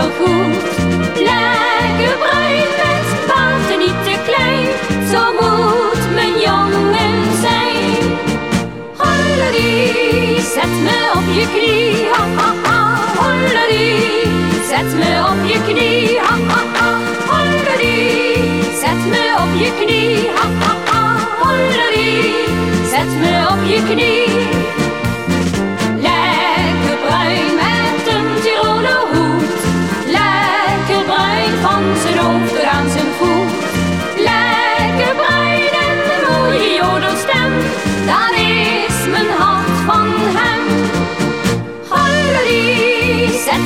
goed. Lekker bruin met baard niet te klein. Zo moet mijn jongen zijn. Hollerie, zet me op je knie. Ha, ha, ha. Hollerie, zet me op je knie. Ha, ha, ha. Hollerie, zet me op je knie.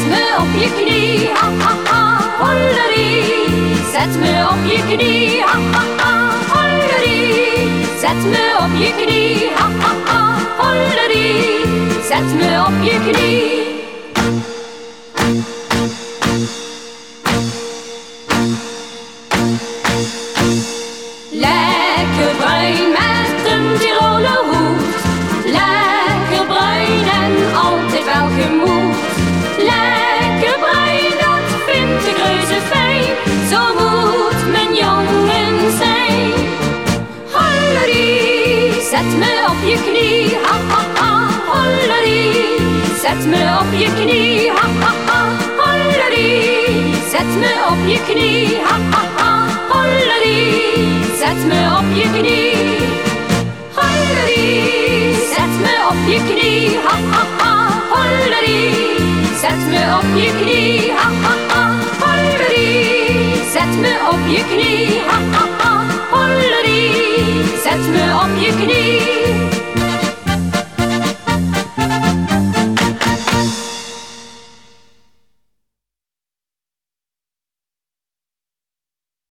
Zet me op je knie. Ha, ha, ha. Hollerie, zet me op je knie. Ha, ha, ha. Hollerie, zet me op je knie. Ha, ha, ha. Hollerie, zet me op je knie. Zet me op je knie. Ha, ha, ha. Hollerie, zet me op je knie. Ha, ha, ha. Hollerie, zet me op je knie. Ha, ha, ha. Hollerie, zet me op je knie. Hollerie, zet me op je knie. Ha, ha, ha. Hollerie, zet me op je knie. Ha, ha, ha. Hollerie, zet me op je knie. Ha, ha, ha.